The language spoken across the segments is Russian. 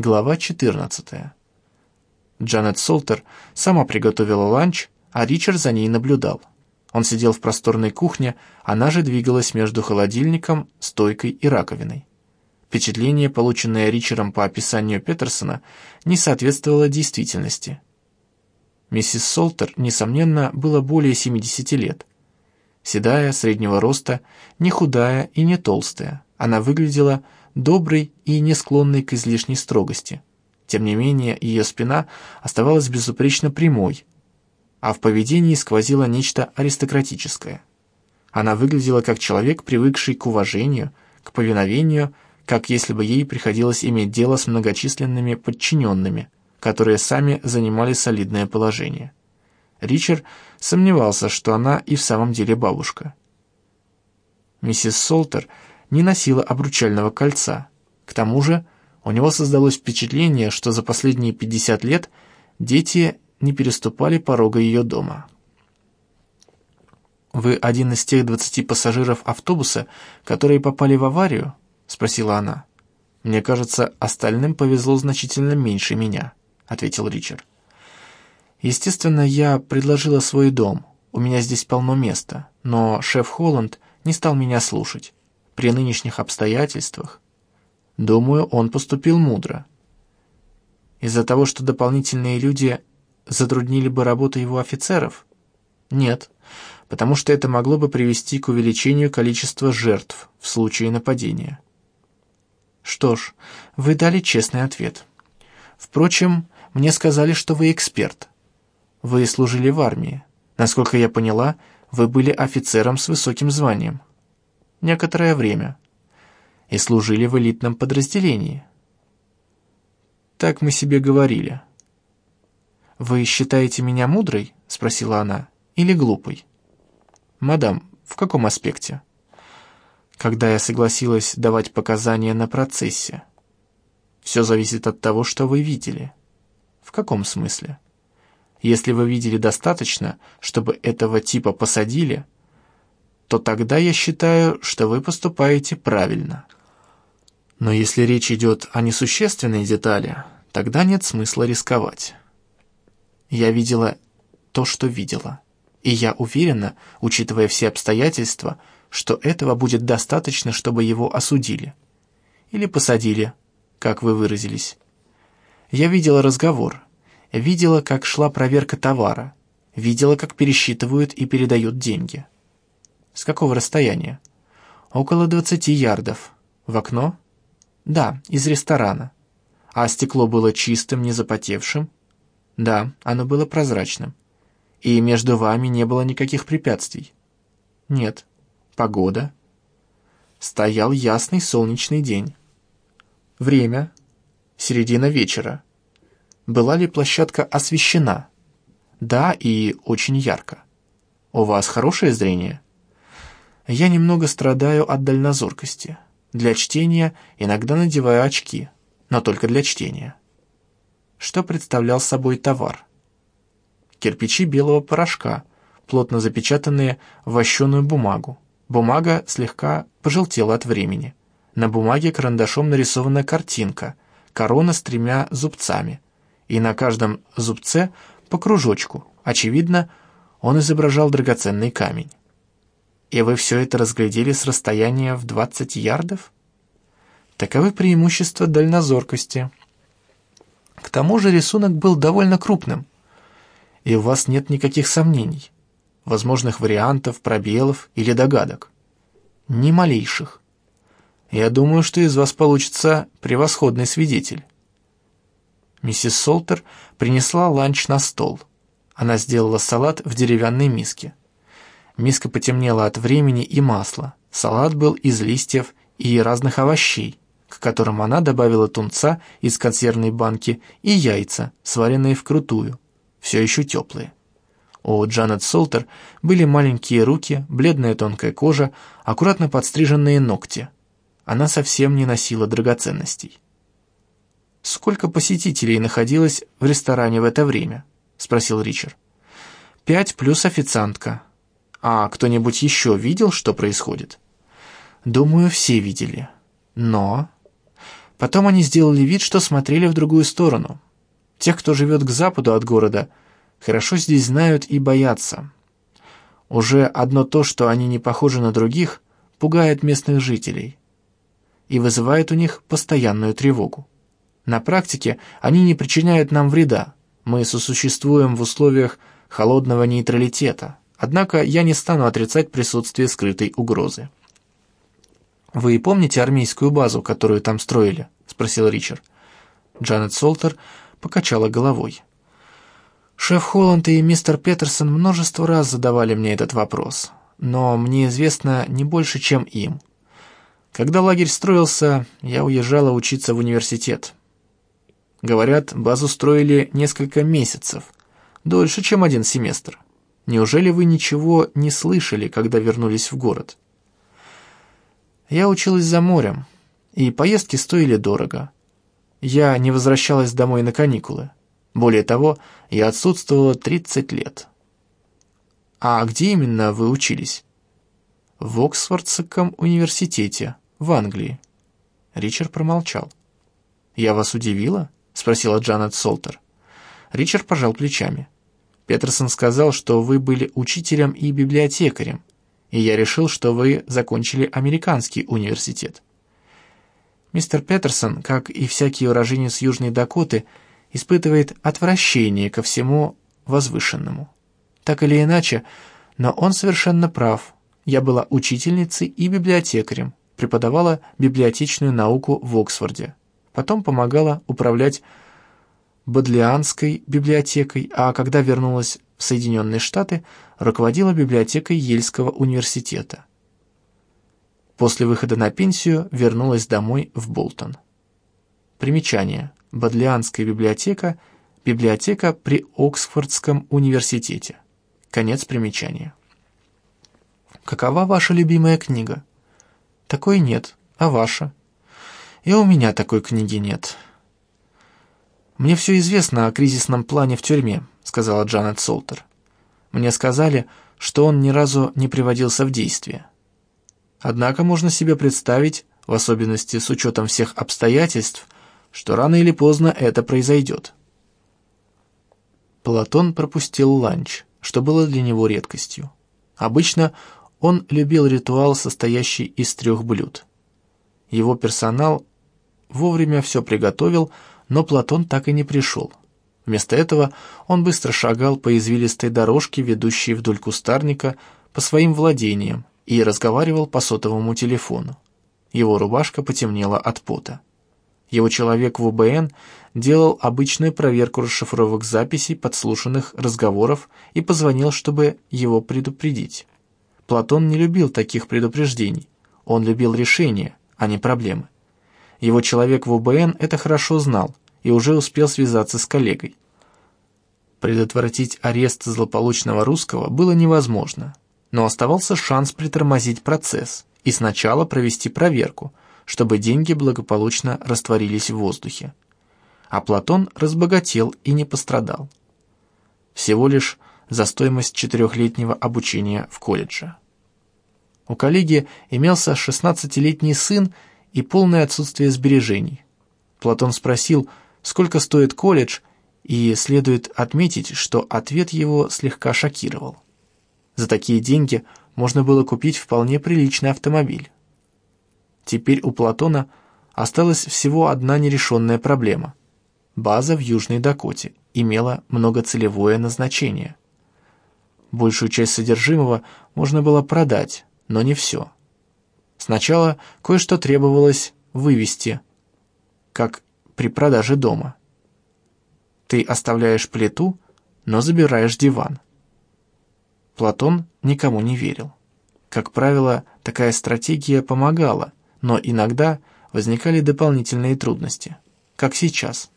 Глава 14. Джанет Солтер сама приготовила ланч, а Ричард за ней наблюдал. Он сидел в просторной кухне, она же двигалась между холодильником, стойкой и раковиной. Впечатление, полученное Ричардом по описанию Петерсона, не соответствовало действительности. Миссис Солтер, несомненно, было более 70 лет. Седая, среднего роста, не худая и не толстая, она выглядела доброй и не склонной к излишней строгости. Тем не менее, ее спина оставалась безупречно прямой, а в поведении сквозило нечто аристократическое. Она выглядела как человек, привыкший к уважению, к повиновению, как если бы ей приходилось иметь дело с многочисленными подчиненными, которые сами занимали солидное положение. Ричард сомневался, что она и в самом деле бабушка. Миссис Солтер не носила обручального кольца. К тому же у него создалось впечатление, что за последние 50 лет дети не переступали порога ее дома. «Вы один из тех двадцати пассажиров автобуса, которые попали в аварию?» — спросила она. «Мне кажется, остальным повезло значительно меньше меня», — ответил Ричард. «Естественно, я предложила свой дом. У меня здесь полно места, но шеф Холланд не стал меня слушать. При нынешних обстоятельствах, думаю, он поступил мудро. Из-за того, что дополнительные люди затруднили бы работу его офицеров? Нет, потому что это могло бы привести к увеличению количества жертв в случае нападения. Что ж, вы дали честный ответ. Впрочем, мне сказали, что вы эксперт. Вы служили в армии. Насколько я поняла, вы были офицером с высоким званием. Некоторое время. И служили в элитном подразделении. Так мы себе говорили. «Вы считаете меня мудрой?» — спросила она. «Или глупой?» «Мадам, в каком аспекте?» «Когда я согласилась давать показания на процессе. Все зависит от того, что вы видели». «В каком смысле?» «Если вы видели достаточно, чтобы этого типа посадили, то тогда я считаю, что вы поступаете правильно. Но если речь идет о несущественной детали, тогда нет смысла рисковать». Я видела то, что видела. И я уверена, учитывая все обстоятельства, что этого будет достаточно, чтобы его осудили. Или посадили, как вы выразились. Я видела разговор, видела, как шла проверка товара, видела, как пересчитывают и передают деньги. С какого расстояния? Около двадцати ярдов. В окно? Да, из ресторана. А стекло было чистым, не запотевшим? Да, оно было прозрачным. И между вами не было никаких препятствий? Нет. Погода? Стоял ясный солнечный день. Время? Середина вечера. Была ли площадка освещена? Да, и очень ярко. У вас хорошее зрение? Я немного страдаю от дальнозоркости. Для чтения иногда надеваю очки, но только для чтения что представлял собой товар. Кирпичи белого порошка, плотно запечатанные в вощеную бумагу. Бумага слегка пожелтела от времени. На бумаге карандашом нарисована картинка, корона с тремя зубцами. И на каждом зубце по кружочку. Очевидно, он изображал драгоценный камень. И вы все это разглядели с расстояния в 20 ярдов? Таковы преимущества дальнозоркости. К тому же рисунок был довольно крупным, и у вас нет никаких сомнений, возможных вариантов, пробелов или догадок. Ни малейших. Я думаю, что из вас получится превосходный свидетель. Миссис Солтер принесла ланч на стол. Она сделала салат в деревянной миске. Миска потемнела от времени и масла. Салат был из листьев и разных овощей к которым она добавила тунца из консервной банки и яйца, сваренные вкрутую, все еще теплые. У Джанет Солтер были маленькие руки, бледная тонкая кожа, аккуратно подстриженные ногти. Она совсем не носила драгоценностей. «Сколько посетителей находилось в ресторане в это время?» — спросил Ричард. «Пять плюс официантка. А кто-нибудь еще видел, что происходит?» «Думаю, все видели. Но Потом они сделали вид, что смотрели в другую сторону. Тех, кто живет к западу от города, хорошо здесь знают и боятся. Уже одно то, что они не похожи на других, пугает местных жителей и вызывает у них постоянную тревогу. На практике они не причиняют нам вреда, мы сосуществуем в условиях холодного нейтралитета, однако я не стану отрицать присутствие скрытой угрозы. «Вы помните армейскую базу, которую там строили?» — спросил Ричард. Джанет Солтер покачала головой. Шеф Холланд и мистер Петерсон множество раз задавали мне этот вопрос, но мне известно не больше, чем им. Когда лагерь строился, я уезжала учиться в университет. Говорят, базу строили несколько месяцев, дольше, чем один семестр. Неужели вы ничего не слышали, когда вернулись в город? Я училась за морем, и поездки стоили дорого. Я не возвращалась домой на каникулы. Более того, я отсутствовала 30 лет. А где именно вы учились? В Оксфордском университете, в Англии. Ричард промолчал. «Я вас удивила?» — спросила Джанет Солтер. Ричард пожал плечами. «Петерсон сказал, что вы были учителем и библиотекарем, и я решил, что вы закончили американский университет». Мистер Петерсон, как и всякий уроженец Южной Дакоты, испытывает отвращение ко всему возвышенному. Так или иначе, но он совершенно прав. Я была учительницей и библиотекарем, преподавала библиотечную науку в Оксфорде. Потом помогала управлять Бодлианской библиотекой, а когда вернулась в Соединенные Штаты, руководила библиотекой Ельского университета. После выхода на пенсию вернулась домой в Болтон. Примечание. Бодлианская библиотека – библиотека при Оксфордском университете. Конец примечания. Какова ваша любимая книга? Такой нет. А ваша? И у меня такой книги нет. Мне все известно о кризисном плане в тюрьме, сказала Джанет Солтер. Мне сказали, что он ни разу не приводился в действие. Однако можно себе представить, в особенности с учетом всех обстоятельств, что рано или поздно это произойдет. Платон пропустил ланч, что было для него редкостью. Обычно он любил ритуал, состоящий из трех блюд. Его персонал вовремя все приготовил, но Платон так и не пришел. Вместо этого он быстро шагал по извилистой дорожке, ведущей вдоль кустарника, по своим владениям, и разговаривал по сотовому телефону. Его рубашка потемнела от пота. Его человек в УБН делал обычную проверку расшифровок записей подслушанных разговоров и позвонил, чтобы его предупредить. Платон не любил таких предупреждений. Он любил решения, а не проблемы. Его человек в УБН это хорошо знал и уже успел связаться с коллегой. Предотвратить арест злополучного русского было невозможно, но оставался шанс притормозить процесс и сначала провести проверку, чтобы деньги благополучно растворились в воздухе. А Платон разбогател и не пострадал. Всего лишь за стоимость четырехлетнего обучения в колледже. У коллеги имелся 16-летний сын и полное отсутствие сбережений. Платон спросил, сколько стоит колледж, и следует отметить, что ответ его слегка шокировал. За такие деньги можно было купить вполне приличный автомобиль. Теперь у Платона осталась всего одна нерешенная проблема. База в Южной Дакоте имела многоцелевое назначение. Большую часть содержимого можно было продать, но не все. Сначала кое-что требовалось вывести, как при продаже дома. Ты оставляешь плиту, но забираешь диван. Платон никому не верил. Как правило, такая стратегия помогала, но иногда возникали дополнительные трудности, как сейчас.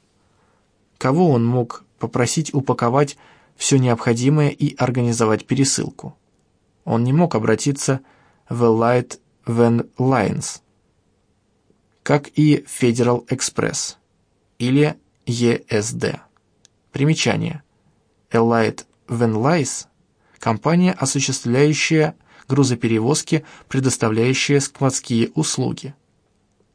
Кого он мог попросить упаковать все необходимое и организовать пересылку. Он не мог обратиться в Light Van Lines, как и Federal Express или ESD. Примечание. Elite Van Lines – компания, осуществляющая грузоперевозки, предоставляющая складские услуги.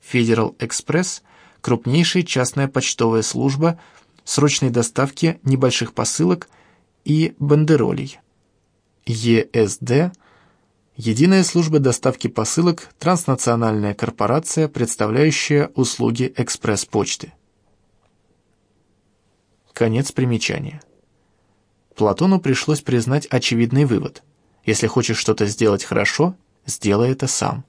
Federal Express – крупнейшая частная почтовая служба срочной доставки небольших посылок и бандеролей. ЕСД – Единая служба доставки посылок, транснациональная корпорация, представляющая услуги экспресс-почты. Конец примечания. Платону пришлось признать очевидный вывод. Если хочешь что-то сделать хорошо, сделай это сам.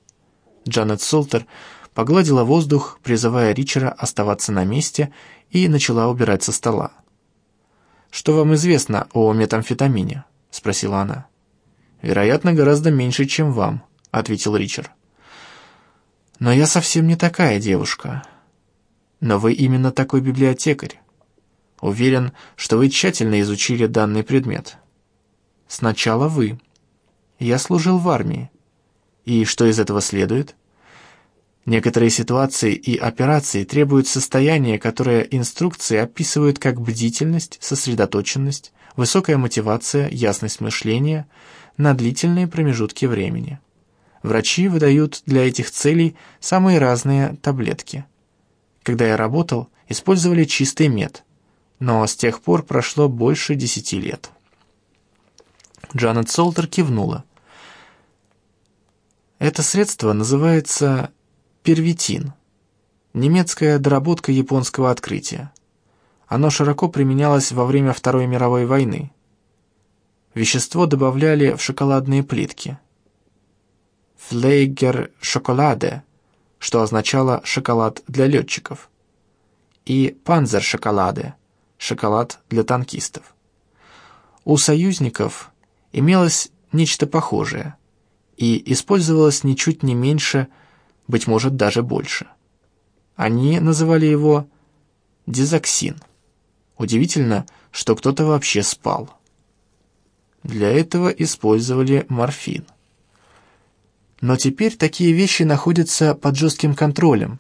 Джанет Солтер погладила воздух, призывая Ричера оставаться на месте, и начала убирать со стола. «Что вам известно о метамфетамине?» — спросила она. «Вероятно, гораздо меньше, чем вам», — ответил Ричард. «Но я совсем не такая девушка. Но вы именно такой библиотекарь. Уверен, что вы тщательно изучили данный предмет. Сначала вы. Я служил в армии. И что из этого следует? Некоторые ситуации и операции требуют состояния, которое инструкции описывают как бдительность, сосредоточенность, высокая мотивация, ясность мышления на длительные промежутки времени. Врачи выдают для этих целей самые разные таблетки. Когда я работал, использовали чистый мед – но с тех пор прошло больше десяти лет. Джанет Солтер кивнула. Это средство называется первитин, немецкая доработка японского открытия. Оно широко применялось во время Второй мировой войны. Вещество добавляли в шоколадные плитки. «Флейгер шоколаде», что означало «шоколад для летчиков», и «панзер шоколаде», шоколад для танкистов. У союзников имелось нечто похожее и использовалось ничуть не меньше, быть может, даже больше. Они называли его дизоксин. Удивительно, что кто-то вообще спал. Для этого использовали морфин. Но теперь такие вещи находятся под жестким контролем,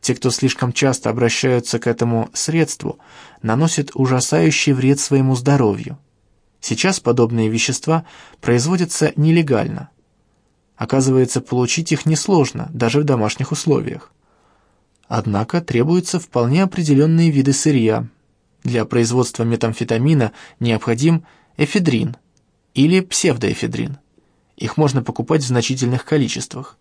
те, кто слишком часто обращаются к этому средству, наносят ужасающий вред своему здоровью. Сейчас подобные вещества производятся нелегально. Оказывается, получить их несложно, даже в домашних условиях. Однако требуются вполне определенные виды сырья. Для производства метамфетамина необходим эфедрин или псевдоэфедрин. Их можно покупать в значительных количествах,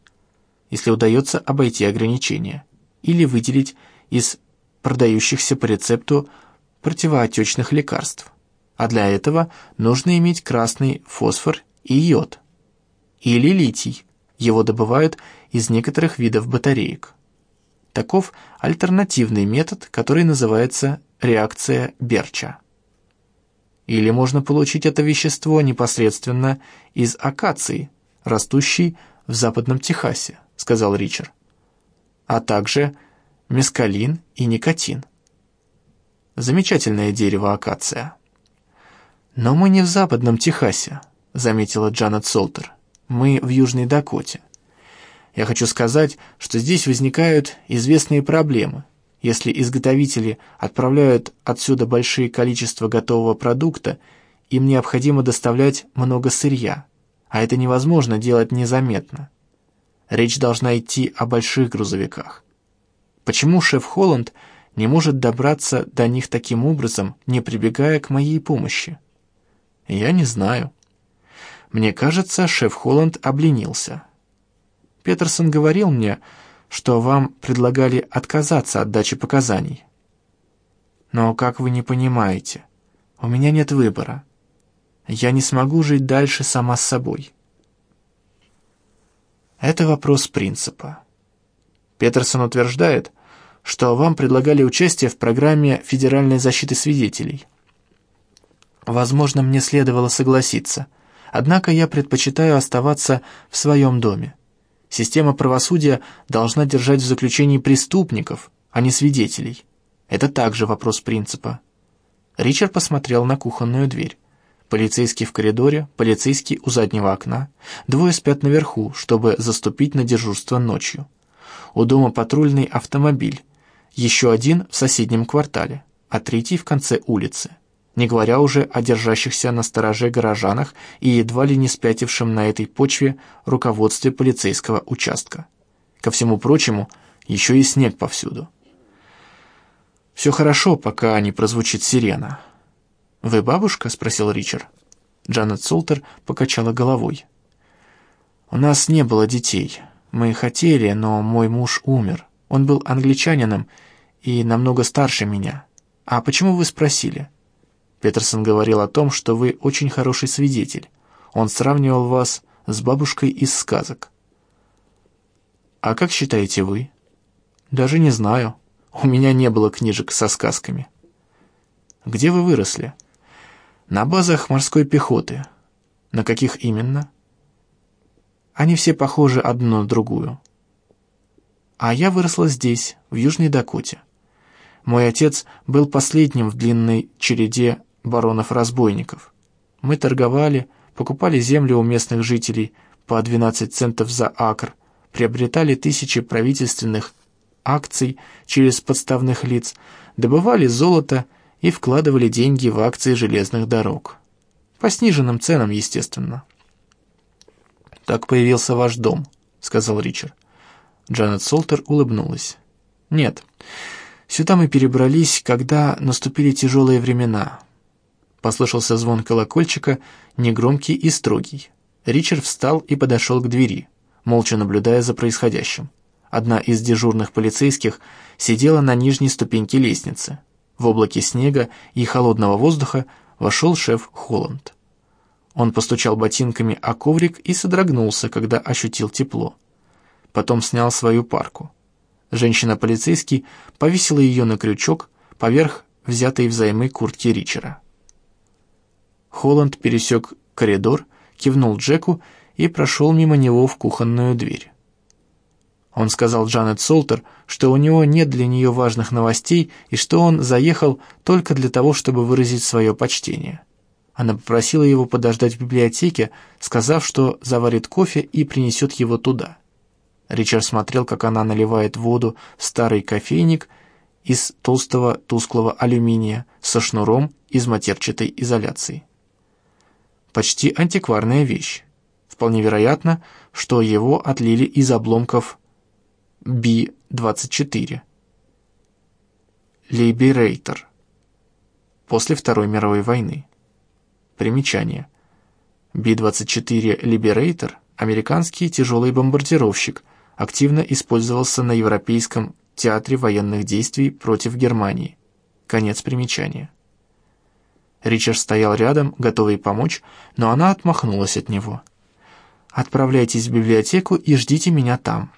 если удается обойти ограничения или выделить из продающихся по рецепту противоотечных лекарств. А для этого нужно иметь красный фосфор и йод. Или литий. Его добывают из некоторых видов батареек. Таков альтернативный метод, который называется реакция Берча. Или можно получить это вещество непосредственно из акации, растущей в западном Техасе, сказал Ричард а также мескалин и никотин. Замечательное дерево акация. «Но мы не в западном Техасе», — заметила Джанет Солтер. «Мы в Южной Дакоте. Я хочу сказать, что здесь возникают известные проблемы. Если изготовители отправляют отсюда большие количества готового продукта, им необходимо доставлять много сырья, а это невозможно делать незаметно. Речь должна идти о больших грузовиках. Почему шеф Холланд не может добраться до них таким образом, не прибегая к моей помощи? Я не знаю. Мне кажется, шеф Холланд обленился. Петерсон говорил мне, что вам предлагали отказаться от дачи показаний. Но, как вы не понимаете, у меня нет выбора. Я не смогу жить дальше сама с собой. Это вопрос принципа. Петерсон утверждает, что вам предлагали участие в программе федеральной защиты свидетелей. Возможно, мне следовало согласиться, однако я предпочитаю оставаться в своем доме. Система правосудия должна держать в заключении преступников, а не свидетелей. Это также вопрос принципа. Ричард посмотрел на кухонную дверь. Полицейский в коридоре, полицейский у заднего окна. Двое спят наверху, чтобы заступить на дежурство ночью. У дома патрульный автомобиль. Еще один в соседнем квартале, а третий в конце улицы. Не говоря уже о держащихся на стороже горожанах и едва ли не спятившем на этой почве руководстве полицейского участка. Ко всему прочему, еще и снег повсюду. Все хорошо, пока не прозвучит сирена. «Вы бабушка?» — спросил Ричард. Джанет Солтер покачала головой. «У нас не было детей. Мы хотели, но мой муж умер. Он был англичанином и намного старше меня. А почему вы спросили?» Петерсон говорил о том, что вы очень хороший свидетель. Он сравнивал вас с бабушкой из сказок. «А как считаете вы?» «Даже не знаю. У меня не было книжек со сказками». «Где вы выросли?» «На базах морской пехоты». «На каких именно?» «Они все похожи одна на другую». «А я выросла здесь, в Южной Дакоте. Мой отец был последним в длинной череде баронов-разбойников. Мы торговали, покупали землю у местных жителей по 12 центов за акр, приобретали тысячи правительственных акций через подставных лиц, добывали золото и вкладывали деньги в акции железных дорог. По сниженным ценам, естественно. «Так появился ваш дом», — сказал Ричард. Джанет Солтер улыбнулась. «Нет, сюда мы перебрались, когда наступили тяжелые времена». Послышался звон колокольчика, негромкий и строгий. Ричард встал и подошел к двери молча наблюдая за происходящим. Одна из дежурных полицейских сидела на нижней ступеньке лестницы. В облаке снега и холодного воздуха вошел шеф Холланд. Он постучал ботинками о коврик и содрогнулся, когда ощутил тепло. Потом снял свою парку. Женщина-полицейский повесила ее на крючок поверх взятой взаймы куртки Ричера. Холланд пересек коридор, кивнул Джеку и прошел мимо него в кухонную дверь. Он сказал Джанет Солтер, что у него нет для нее важных новостей и что он заехал только для того, чтобы выразить свое почтение. Она попросила его подождать в библиотеке, сказав, что заварит кофе и принесет его туда. Ричард смотрел, как она наливает воду в старый кофейник из толстого тусклого алюминия со шнуром из матерчатой изоляции. Почти антикварная вещь. Вполне вероятно, что его отлили из обломков Би-24. Либерейтор. После Второй мировой войны. Примечание. Би-24 Либерейтор – американский тяжелый бомбардировщик, активно использовался на Европейском театре военных действий против Германии. Конец примечания. Ричард стоял рядом, готовый помочь, но она отмахнулась от него – Отправляйтесь в библиотеку и ждите меня там».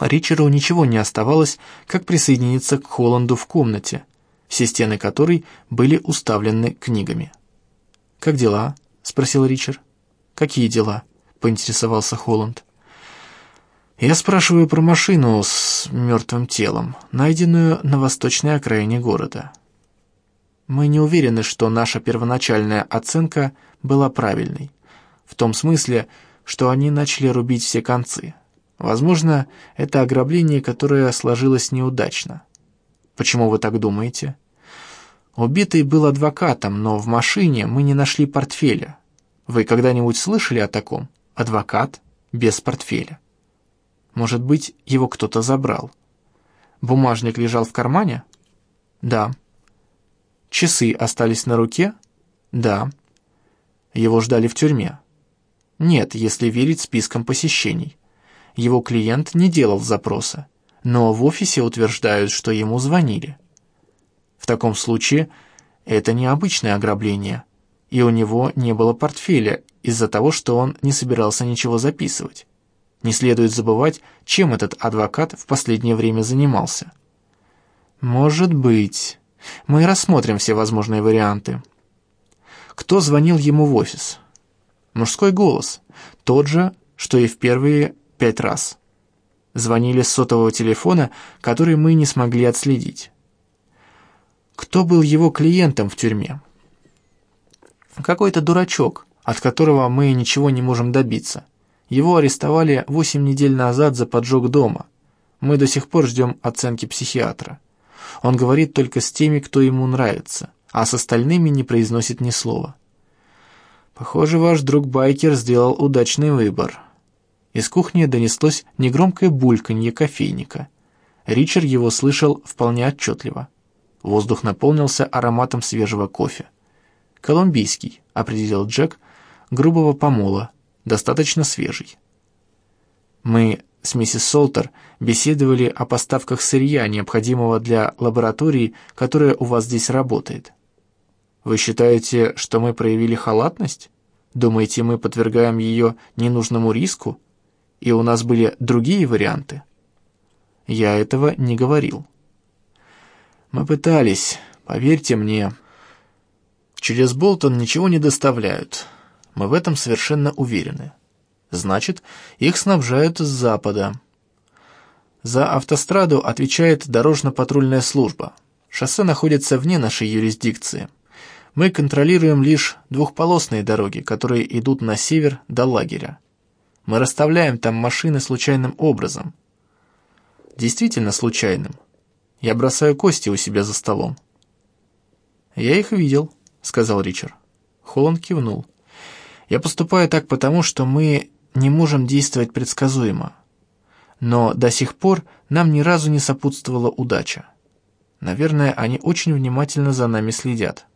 Ричарду ничего не оставалось, как присоединиться к Холланду в комнате, все стены которой были уставлены книгами. «Как дела?» — спросил Ричард. «Какие дела?» — поинтересовался Холланд. «Я спрашиваю про машину с мертвым телом, найденную на восточной окраине города. Мы не уверены, что наша первоначальная оценка была правильной в том смысле, что они начали рубить все концы. Возможно, это ограбление, которое сложилось неудачно. Почему вы так думаете? Убитый был адвокатом, но в машине мы не нашли портфеля. Вы когда-нибудь слышали о таком? Адвокат без портфеля. Может быть, его кто-то забрал. Бумажник лежал в кармане? Да. Часы остались на руке? Да. Его ждали в тюрьме. Нет, если верить спискам посещений. Его клиент не делал запроса, но в офисе утверждают, что ему звонили. В таком случае это необычное ограбление, и у него не было портфеля из-за того, что он не собирался ничего записывать. Не следует забывать, чем этот адвокат в последнее время занимался. Может быть. Мы рассмотрим все возможные варианты. Кто звонил ему в офис? Мужской голос, тот же, что и в первые пять раз. Звонили с сотового телефона, который мы не смогли отследить. Кто был его клиентом в тюрьме? Какой-то дурачок, от которого мы ничего не можем добиться. Его арестовали восемь недель назад за поджог дома. Мы до сих пор ждем оценки психиатра. Он говорит только с теми, кто ему нравится, а с остальными не произносит ни слова. Похоже, ваш друг Байкер сделал удачный выбор. Из кухни донеслось негромкое бульканье кофейника. Ричард его слышал вполне отчетливо. Воздух наполнился ароматом свежего кофе. «Колумбийский», — определил Джек, грубого помола, достаточно свежий. Мы с миссис Солтер беседовали о поставках сырья, необходимого для лаборатории, которая у вас здесь работает. Вы считаете, что мы проявили халатность? Думаете, мы подвергаем ее ненужному риску? И у нас были другие варианты? Я этого не говорил. Мы пытались, поверьте мне. Через Болтон ничего не доставляют. Мы в этом совершенно уверены. Значит, их снабжают с запада. За автостраду отвечает дорожно-патрульная служба. Шоссе находится вне нашей юрисдикции. Мы контролируем лишь двухполосные дороги, которые идут на север до лагеря. Мы расставляем там машины случайным образом. Действительно случайным. Я бросаю кости у себя за столом. «Я их видел», — сказал Ричард. Холланд кивнул. «Я поступаю так потому, что мы не можем действовать предсказуемо. Но до сих пор нам ни разу не сопутствовала удача. Наверное, они очень внимательно за нами следят.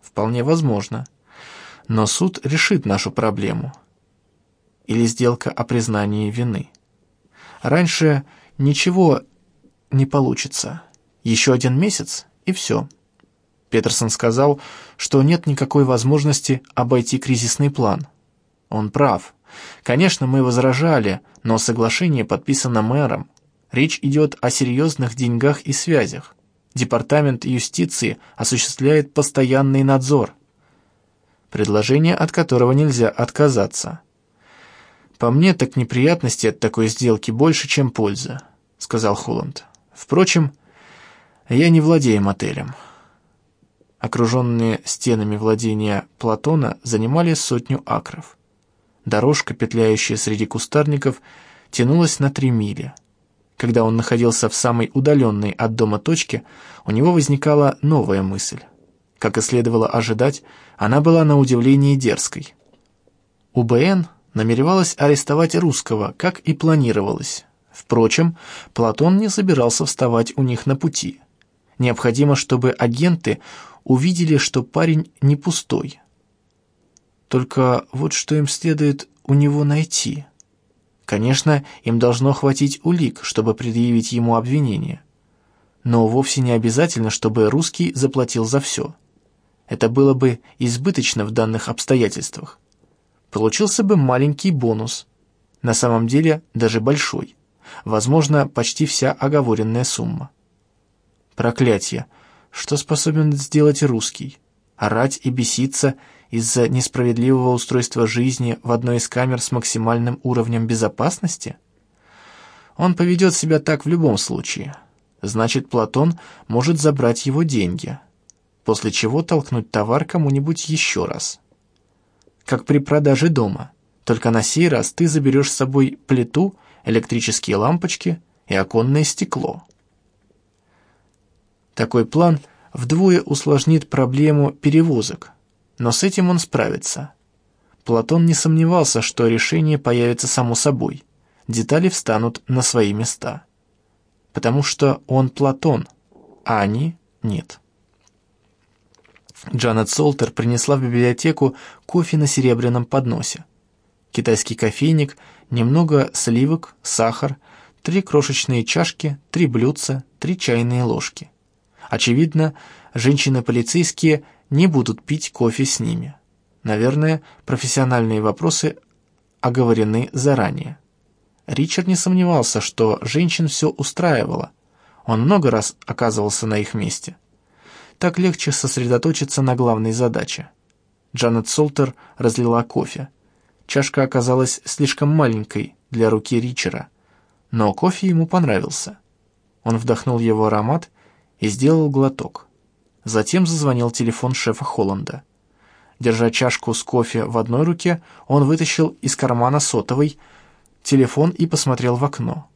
Вполне возможно. Но суд решит нашу проблему. Или сделка о признании вины. Раньше ничего не получится. Еще один месяц, и все. Петерсон сказал, что нет никакой возможности обойти кризисный план. Он прав. Конечно, мы возражали, но соглашение подписано мэром. Речь идет о серьезных деньгах и связях. Департамент юстиции осуществляет постоянный надзор. Предложение, от которого нельзя отказаться. «По мне, так неприятности от такой сделки больше, чем польза», — сказал Холланд. «Впрочем, я не владею мотелем». Окруженные стенами владения Платона занимали сотню акров. Дорожка, петляющая среди кустарников, тянулась на три мили — когда он находился в самой удаленной от дома точке, у него возникала новая мысль. Как и следовало ожидать, она была на удивление дерзкой. УБН намеревалась арестовать русского, как и планировалось. Впрочем, Платон не собирался вставать у них на пути. Необходимо, чтобы агенты увидели, что парень не пустой. Только вот что им следует у него найти – Конечно, им должно хватить улик, чтобы предъявить ему обвинение. Но вовсе не обязательно, чтобы русский заплатил за все. Это было бы избыточно в данных обстоятельствах. Получился бы маленький бонус. На самом деле даже большой. Возможно, почти вся оговоренная сумма. Проклятье! Что способен сделать русский? Орать и беситься – из-за несправедливого устройства жизни в одной из камер с максимальным уровнем безопасности? Он поведет себя так в любом случае. Значит, Платон может забрать его деньги, после чего толкнуть товар кому-нибудь еще раз. Как при продаже дома, только на сей раз ты заберешь с собой плиту, электрические лампочки и оконное стекло. Такой план вдвое усложнит проблему перевозок, но с этим он справится. Платон не сомневался, что решение появится само собой, детали встанут на свои места. Потому что он Платон, а они нет. Джанет Солтер принесла в библиотеку кофе на серебряном подносе. Китайский кофейник, немного сливок, сахар, три крошечные чашки, три блюдца, три чайные ложки. Очевидно, женщины-полицейские – не будут пить кофе с ними. Наверное, профессиональные вопросы оговорены заранее. Ричард не сомневался, что женщин все устраивало. Он много раз оказывался на их месте. Так легче сосредоточиться на главной задаче. Джанет Солтер разлила кофе. Чашка оказалась слишком маленькой для руки Ричера, но кофе ему понравился. Он вдохнул его аромат и сделал глоток. Затем зазвонил телефон шефа Холланда. Держа чашку с кофе в одной руке, он вытащил из кармана сотовый телефон и посмотрел в окно.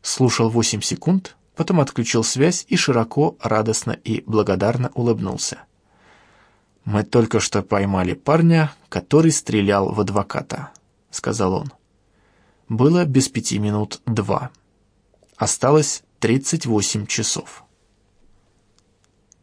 Слушал восемь секунд, потом отключил связь и широко, радостно и благодарно улыбнулся. «Мы только что поймали парня, который стрелял в адвоката», — сказал он. Было без пяти минут два. Осталось тридцать восемь часов.